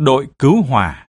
đội cứu hỏa.